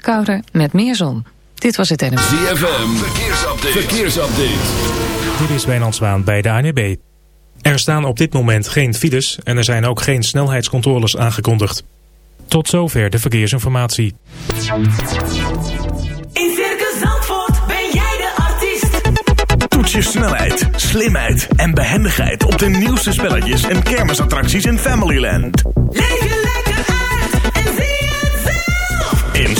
Kouder met meer zon. Dit was het NMV. ZFM, verkeersupdate. verkeersupdate. Dit is Wijnand Zwaan bij de ANB. Er staan op dit moment geen files en er zijn ook geen snelheidscontroles aangekondigd. Tot zover de verkeersinformatie. In Circus Zandvoort ben jij de artiest. Toets je snelheid, slimheid en behendigheid op de nieuwste spelletjes en kermisattracties in Familyland. Leef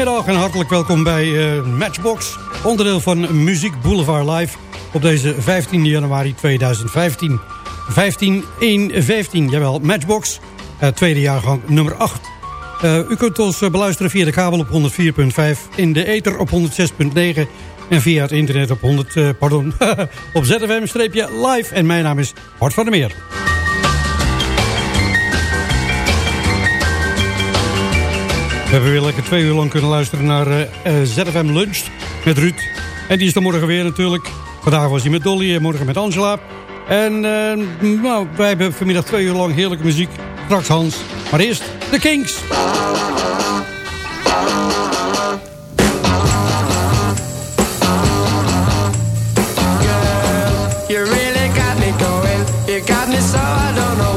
Goedemiddag en hartelijk welkom bij eh, Matchbox, onderdeel van Muziek Boulevard Live op deze 15 januari 2015. 15 1 15, jawel, Matchbox, eh, tweede jaargang nummer 8. Eh, u kunt ons beluisteren via de kabel op 104.5, in de ether op 106.9 en via het internet op 100, eh, pardon, op ZFM-live. En mijn naam is Bart van der Meer. We hebben weer lekker twee uur lang kunnen luisteren naar eh, eh, ZFM Lunch met Ruud. En die is er morgen weer natuurlijk. Vandaag was hij met Dolly en morgen met Angela. En eh, nou, wij hebben vanmiddag twee uur lang heerlijke muziek. Straks Hans. Maar eerst de Kings. You really got me going. You got me so I don't know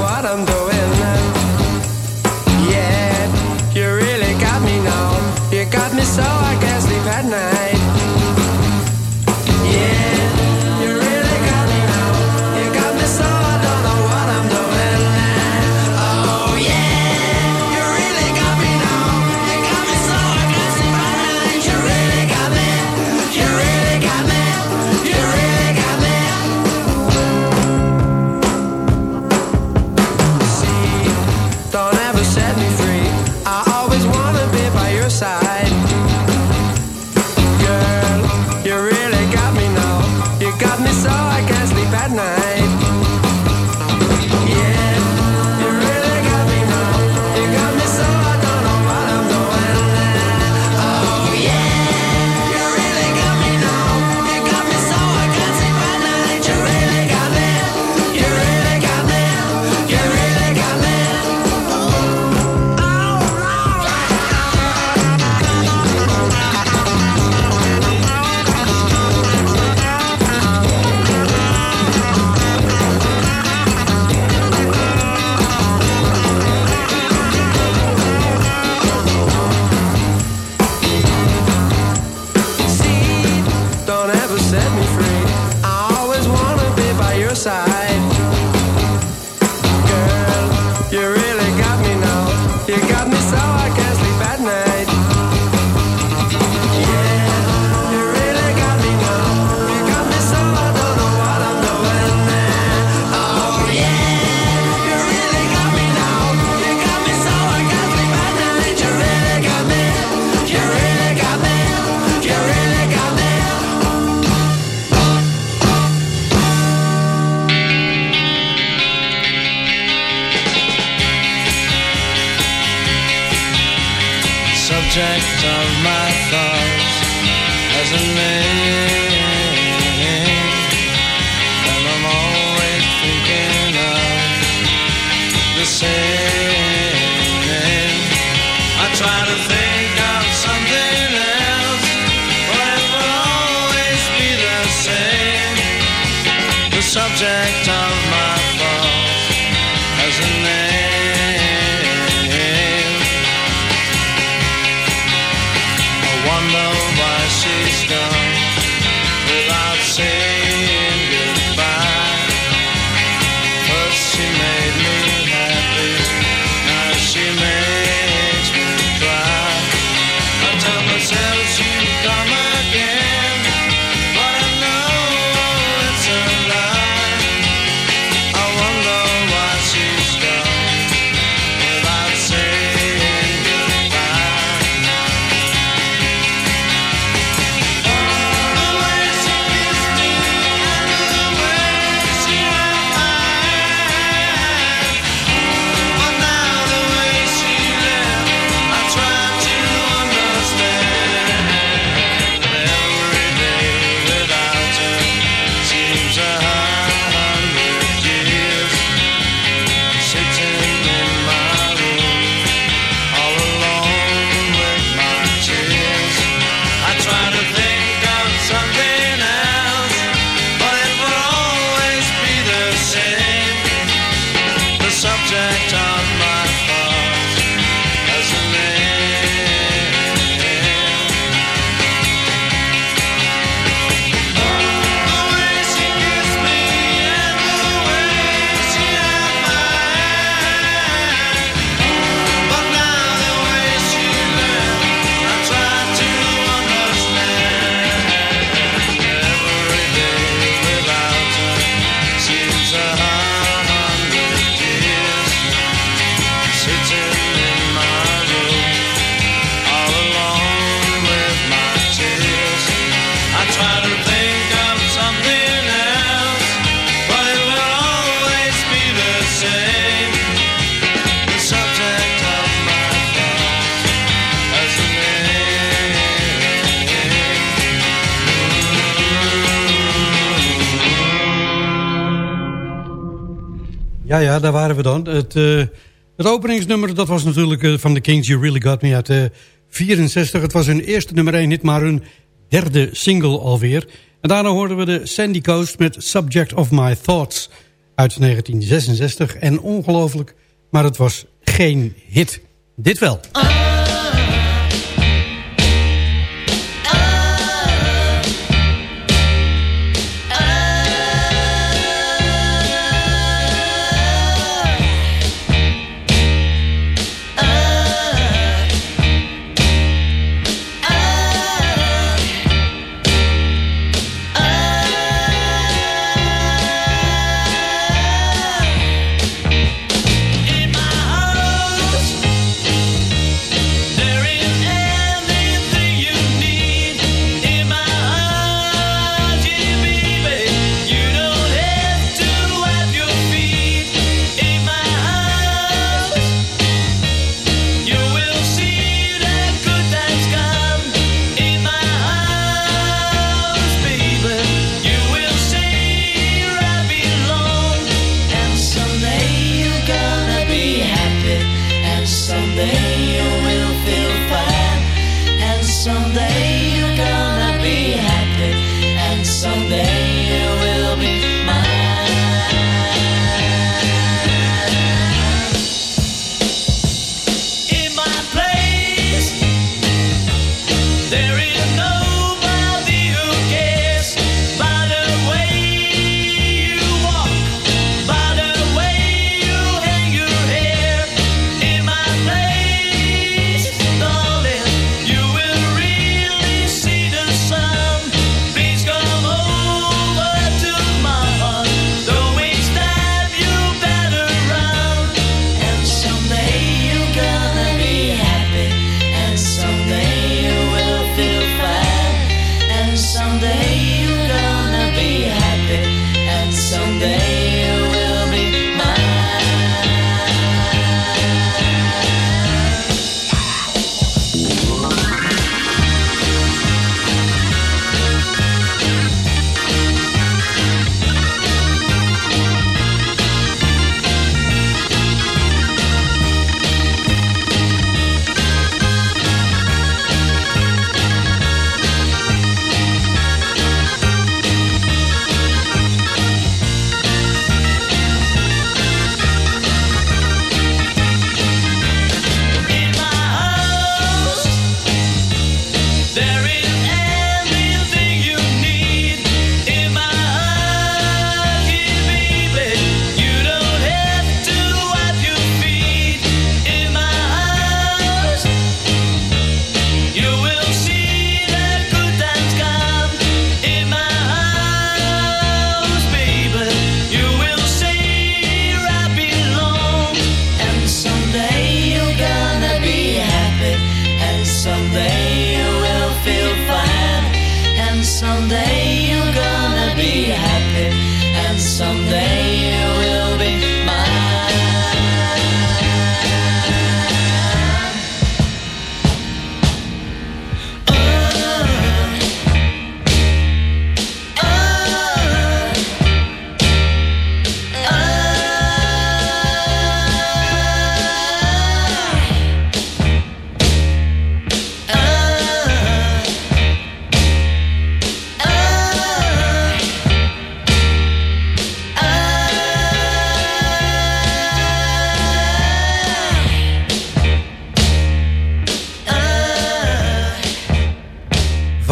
dan. Het, eh, het openingsnummer dat was natuurlijk eh, van The Kings You Really Got Me uit eh, uh, 64. Het was hun eerste nummer 1 hit, maar hun derde single alweer. En daarna hoorden we de Sandy Coast met Subject of My Thoughts uit 1966. En ongelooflijk, maar het was geen hit. Dit wel. Oh.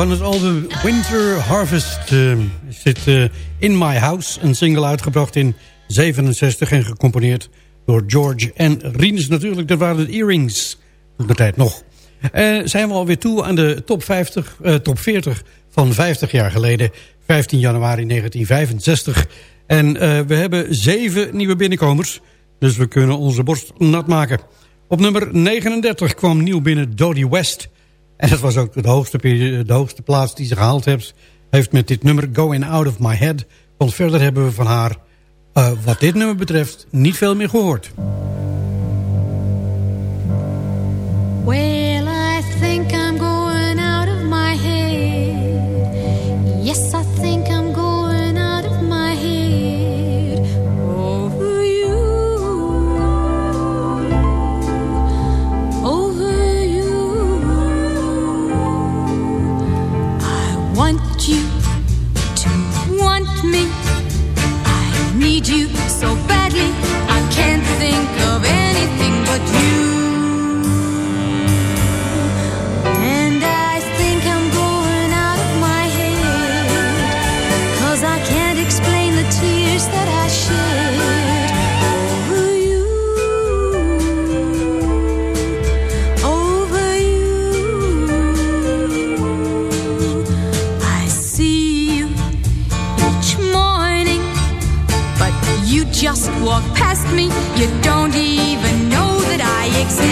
Van het album Winter Harvest uh, zit uh, In My House. Een single uitgebracht in 67 en gecomponeerd door George en Rinus natuurlijk. Dat waren de Earrings toen de tijd nog. Uh, zijn we alweer toe aan de top, 50, top 40 van 50 jaar geleden. 15 januari 1965. En we hebben zeven nieuwe binnenkomers. Dus we kunnen onze borst nat maken. Op nummer 39 kwam nieuw binnen Dodie West... En dat was ook de hoogste, de hoogste plaats die ze gehaald heeft. Heeft met dit nummer Going Out of My Head. Want verder hebben we van haar, uh, wat dit nummer betreft, niet veel meer gehoord. You just walk past me. You don't even know that I exist.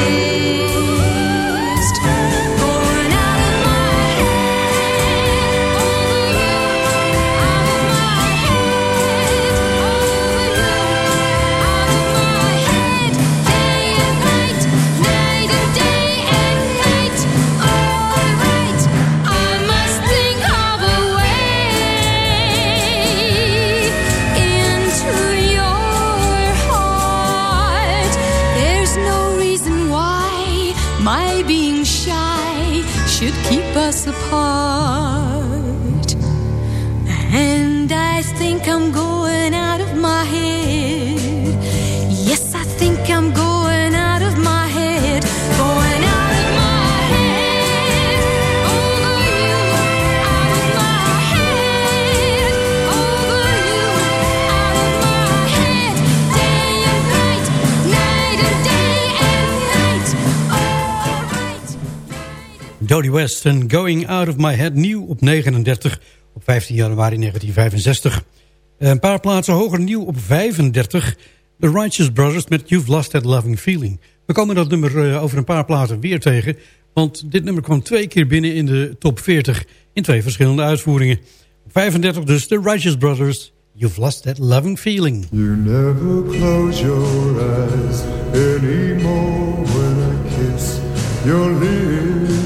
Dodie West en Going Out of My Head nieuw op 39 op 15 januari 1965. Een paar plaatsen hoger nieuw op 35. The Righteous Brothers met You've Lost That Loving Feeling. We komen dat nummer uh, over een paar platen weer tegen. Want dit nummer kwam twee keer binnen in de top 40. In twee verschillende uitvoeringen. Op 35 dus The Righteous Brothers. You've Lost That Loving Feeling. You never close your eyes anymore when I kiss your lips.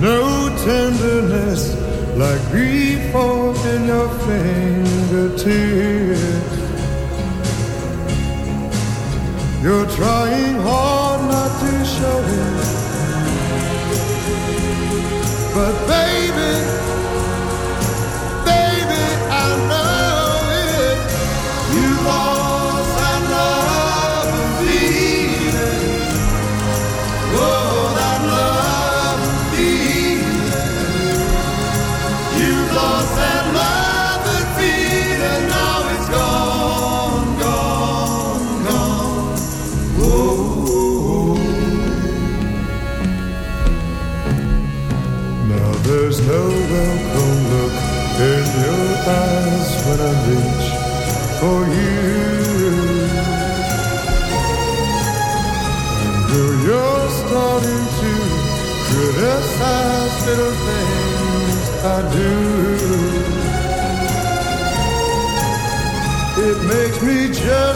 No tenderness like grief in your fingertips. You're trying hard not to show it. But baby, criticize little things I do, it makes me just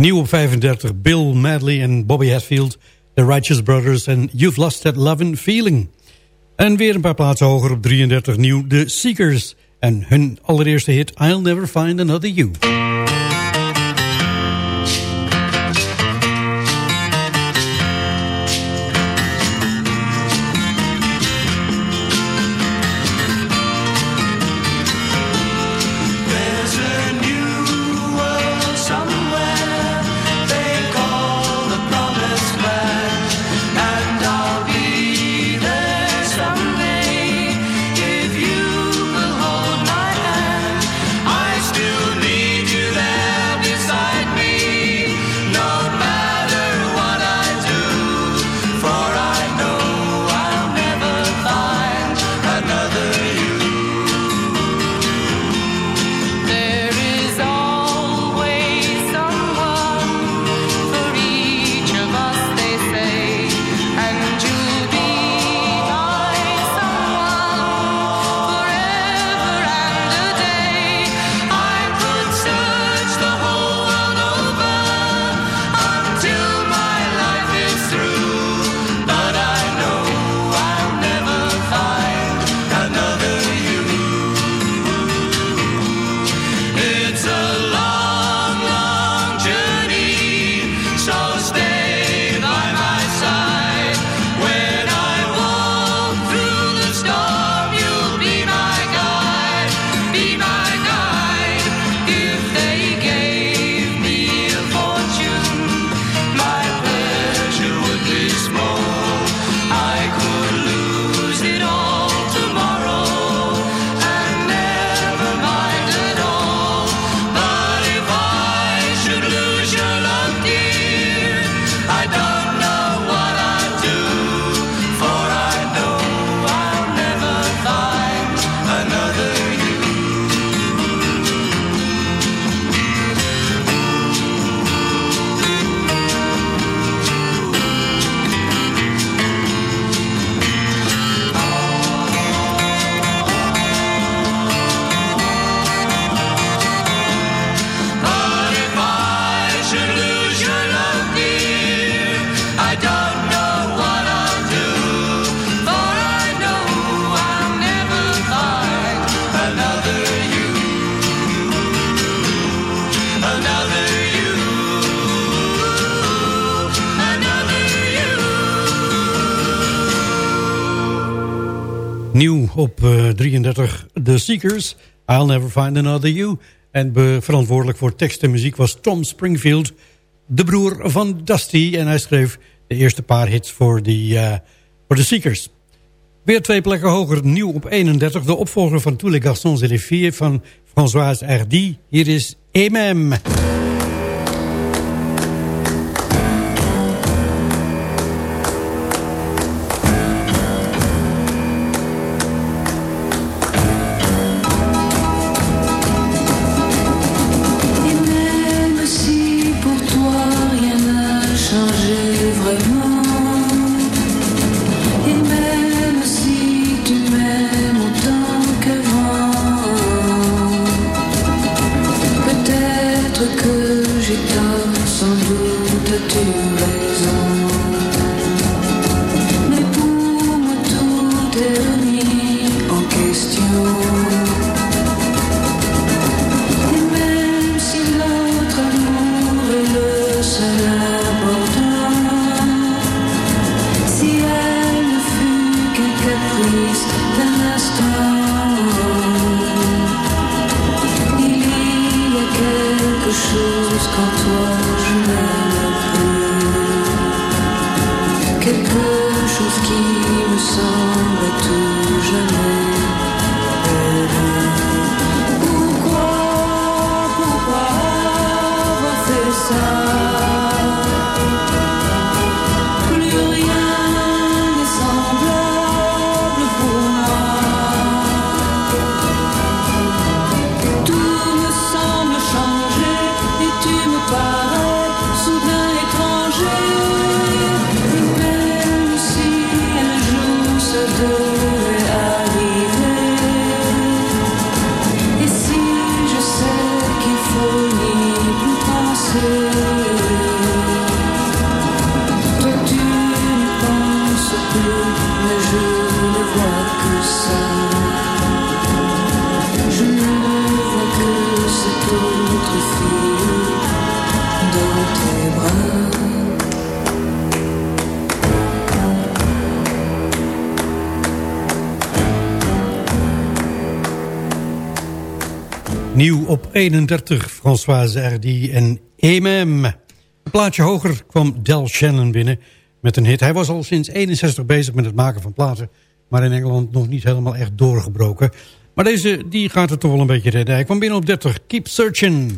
Nieuw op 35, Bill Medley en Bobby Hatfield, The Righteous Brothers en You've Lost That Lovin' Feeling. En weer een paar plaatsen hoger op 33 nieuw, The Seekers en hun allereerste hit I'll Never Find Another You. op eh, 33 The Seekers, I'll Never Find Another You. En verantwoordelijk voor tekst en muziek was Tom Springfield, de broer van Dusty. En hij schreef de eerste paar hits voor de eh, Seekers. Weer twee plekken hoger, nieuw op 31. De opvolger van Tous les garçons et les filles van Françoise Hardy. Hier is Emem. Quelque chose qu'en toi je n'aime plus. Quelque chose qui me semble tout jamais Nieuw op 31, Françoise Hardy en Emem. Een plaatje hoger kwam Del Shannon binnen met een hit. Hij was al sinds 61 bezig met het maken van platen... maar in Engeland nog niet helemaal echt doorgebroken. Maar deze die gaat het toch wel een beetje redden. Hij kwam binnen op 30, Keep Searching.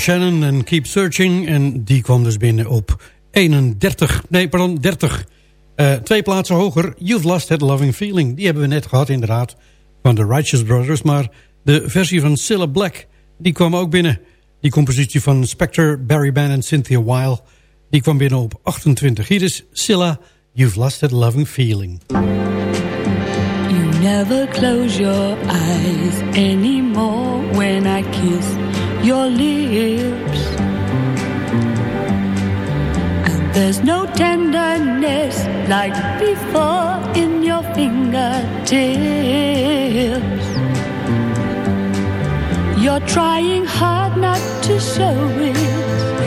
Shannon en Keep Searching. En die kwam dus binnen op 31. Nee, pardon, 30. Eh, twee plaatsen hoger. You've Lost That Loving Feeling. Die hebben we net gehad inderdaad. Van de Righteous Brothers. Maar de versie van Cilla Black. Die kwam ook binnen. Die compositie van Spectre, Barry Bann en Cynthia Weil. Die kwam binnen op 28. Hier is Cilla. You've Lost That Loving Feeling. You never close your eyes anymore when I kiss your lips. And there's no tenderness like before in your fingertips. You're trying hard not to show it.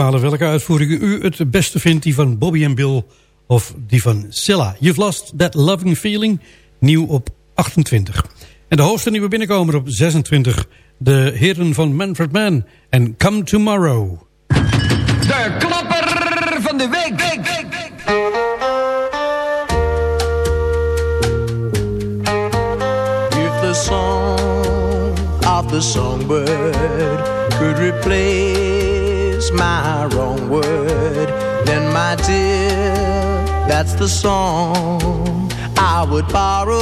Bepalen welke uitvoering u het beste vindt. Die van Bobby en Bill of die van Silla. You've Lost That Loving Feeling. Nieuw op 28. En de hoogste nieuwe binnenkomer op 26. De heren van Manfred Mann en Come Tomorrow. De klapper van de week. If the song of the songbird could replace my wrong word, then my dear, that's the song I would borrow.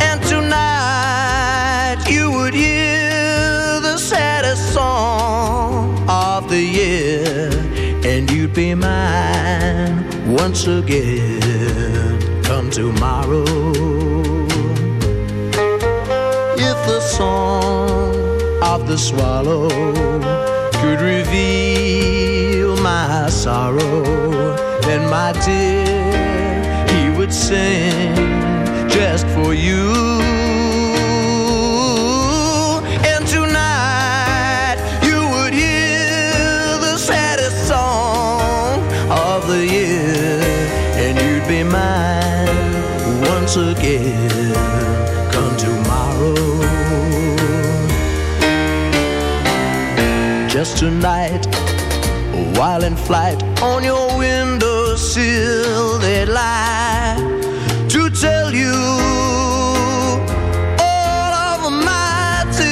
And tonight you would hear the saddest song of the year, and you'd be mine once again. Come tomorrow. If the song of the swallow could reveal my sorrow, then my dear, he would sing just for you. While in flight on your windowsill, they'd lie to tell you all of my tears.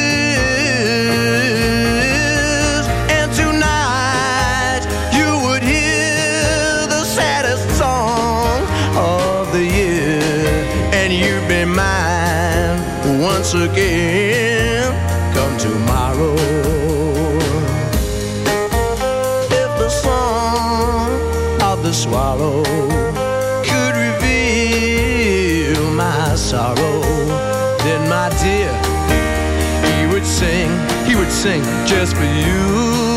And tonight, you would hear the saddest song of the year, and you'd be mine once again. Sing just for you.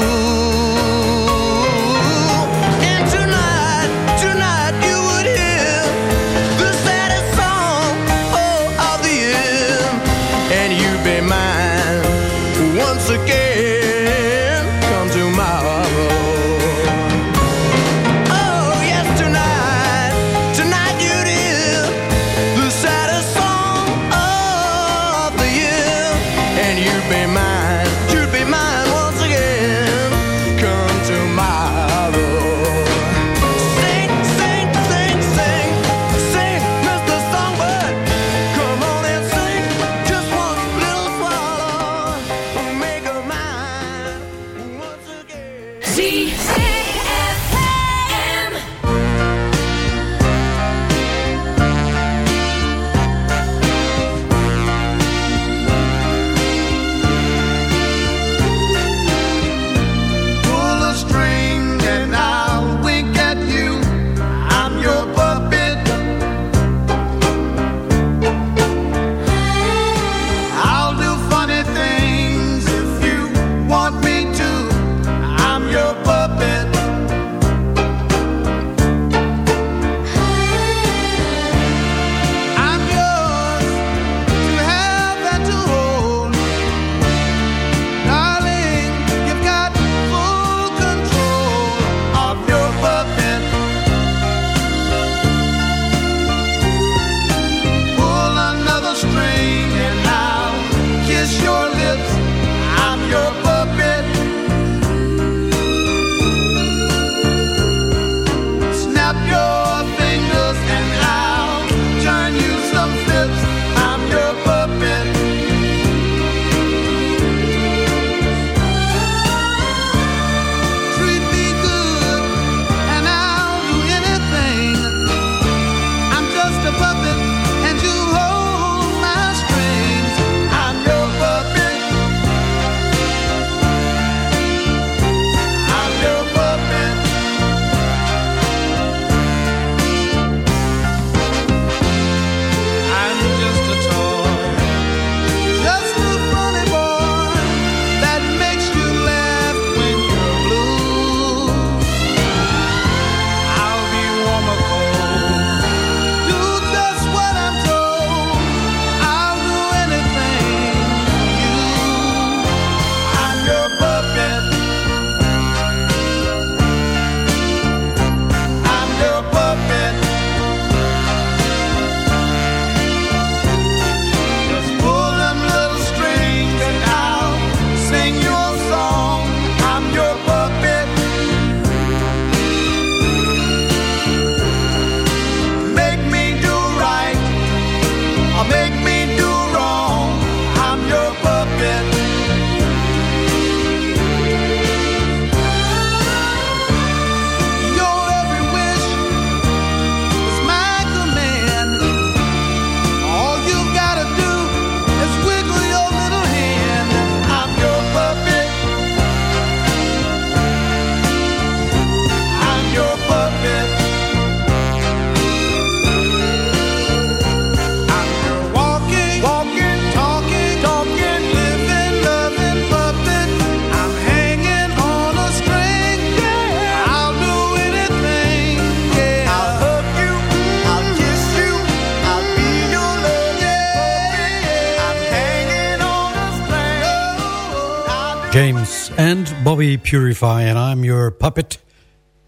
And Bobby Purify and I'm Your Puppet.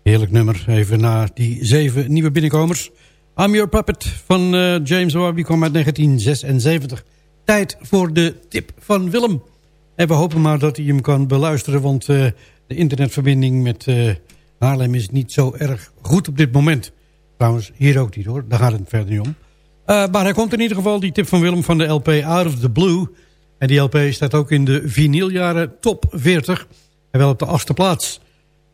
Heerlijk nummer, even na die zeven nieuwe binnenkomers. I'm Your Puppet van eh, James Bobby kwam uit 1976. Tijd voor de tip van Willem. En we hopen maar dat hij hem kan beluisteren... want eh, de internetverbinding met eh, Haarlem is niet zo erg goed op dit moment. Trouwens, hier ook niet hoor, daar gaat het verder niet om. Maar hij komt in ieder geval, die tip van Willem van de LP Out of the Blue... En die LP staat ook in de vinyljaren top 40. En wel op de achtste plaats.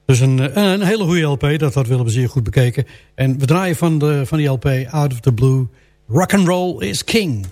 Dus een, eh, een hele goede LP, dat had Willem zeer goed bekeken. En we draaien van, de, van die LP Out of the Blue. Rock and Roll is King.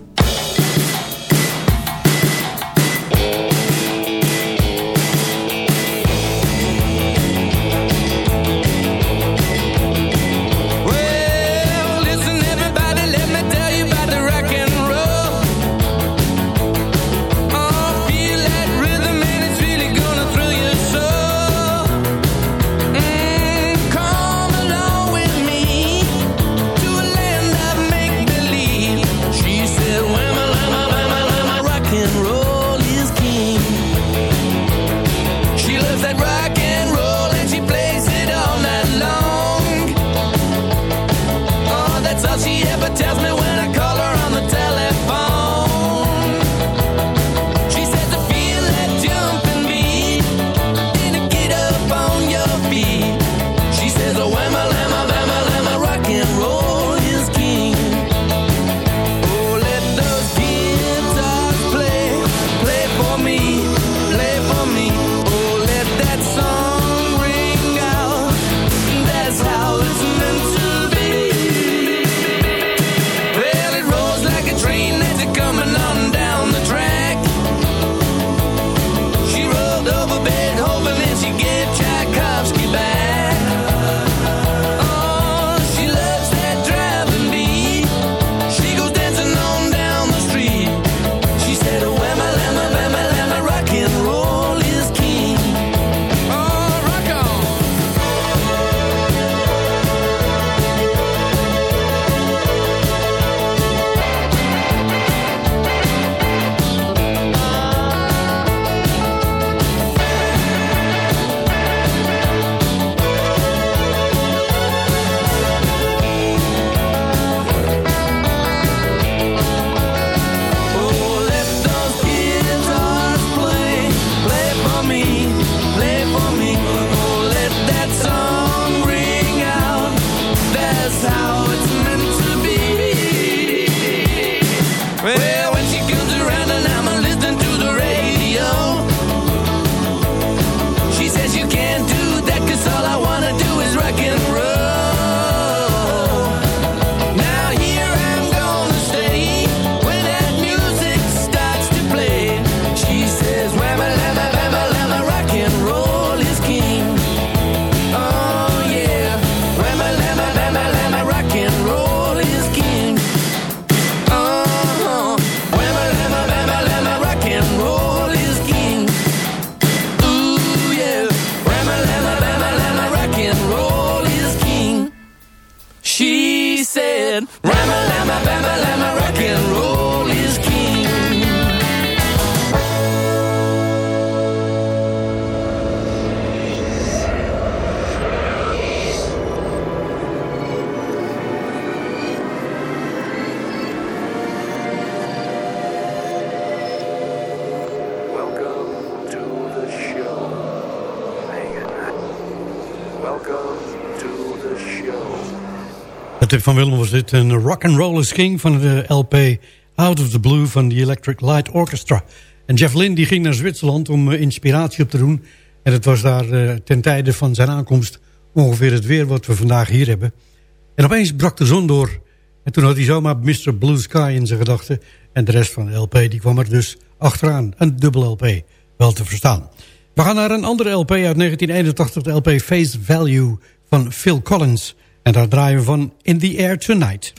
Van Willem was dit. Een rock and roll king van de LP Out of the Blue van de Electric Light Orchestra. En Jeff Lynne die ging naar Zwitserland om eh, inspiratie op te doen. En het was daar eh, ten tijde van zijn aankomst ongeveer het weer wat we vandaag hier hebben. En opeens brak de zon door. En toen had hij zomaar Mr. Blue Sky in zijn gedachten. En de rest van de LP die kwam er dus achteraan. Een dubbel LP, wel te verstaan. We gaan naar een andere LP uit 1981, de LP Face Value van Phil Collins. En daar draaien we van In the Air Tonight.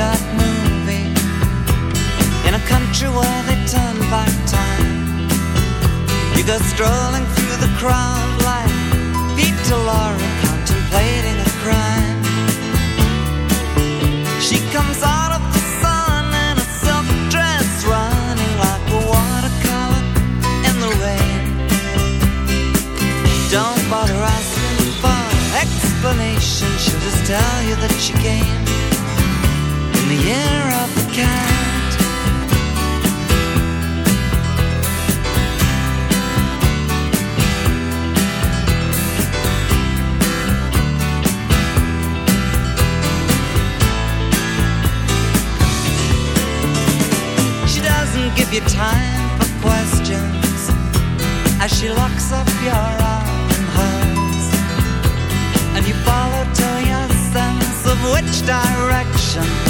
got moving in a country where they turn back time. You go strolling through the crowd like Pete Laura contemplating a crime. She comes out of the sun in a silk dress, running like a watercolor in the rain. Don't bother asking for explanation. She'll just tell you that she came of the. She doesn't give you time for questions as she locks up your arm hers, and you follow sense of which direction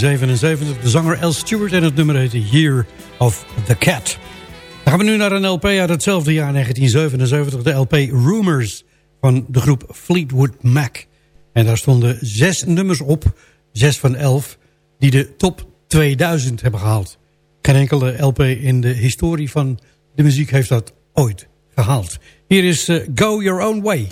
1977. De zanger Al Stewart en het nummer heette Year of the Cat. Dan gaan we nu naar een LP uit hetzelfde jaar 1977. De LP Rumors van de groep Fleetwood Mac. En daar stonden zes nummers op, zes van elf, die de top 2000 hebben gehaald. Geen enkele LP in de historie van de muziek heeft dat ooit gehaald. Hier is eh, Go Your Own Way.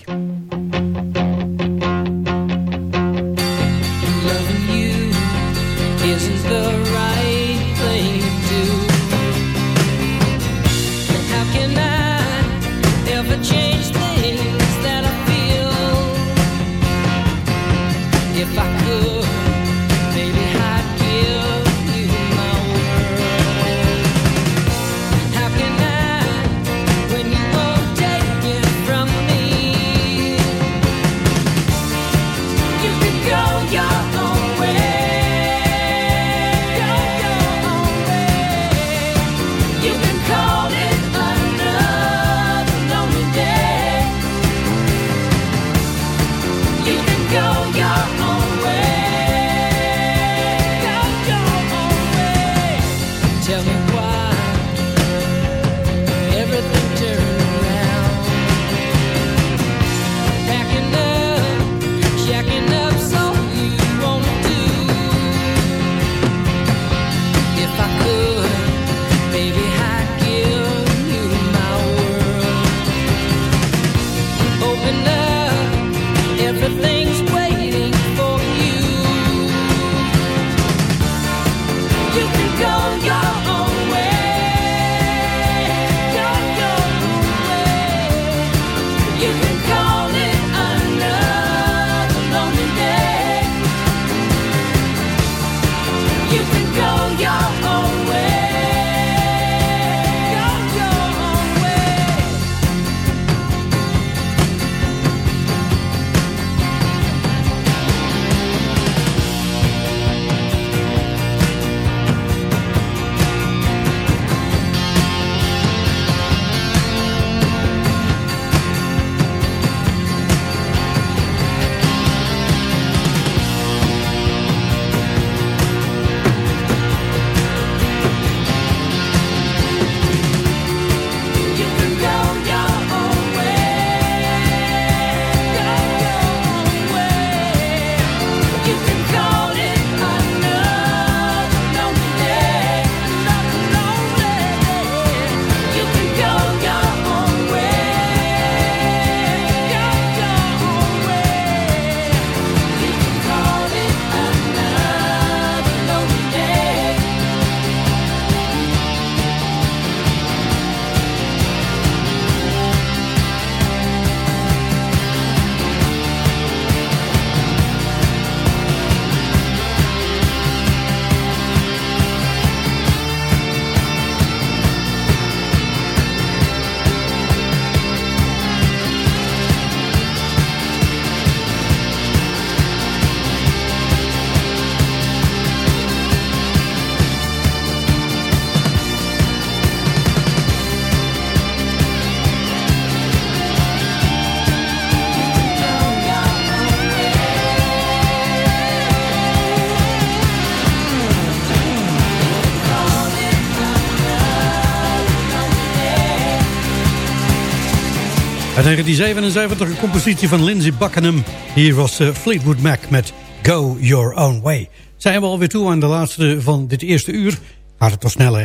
1977 een compositie van Lindsey Buckingham. Hier was eh, Fleetwood Mac met Go Your Own Way. Zijn we alweer toe aan de laatste van dit eerste uur. Gaat het toch snel, hè?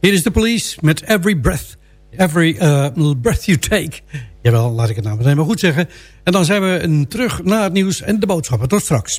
Hier is de police met Every Breath, every, eh, breath You Take. Jawel, laat ik het nou meteen maar goed zeggen. En dan zijn we terug naar het nieuws en de boodschappen. Tot straks.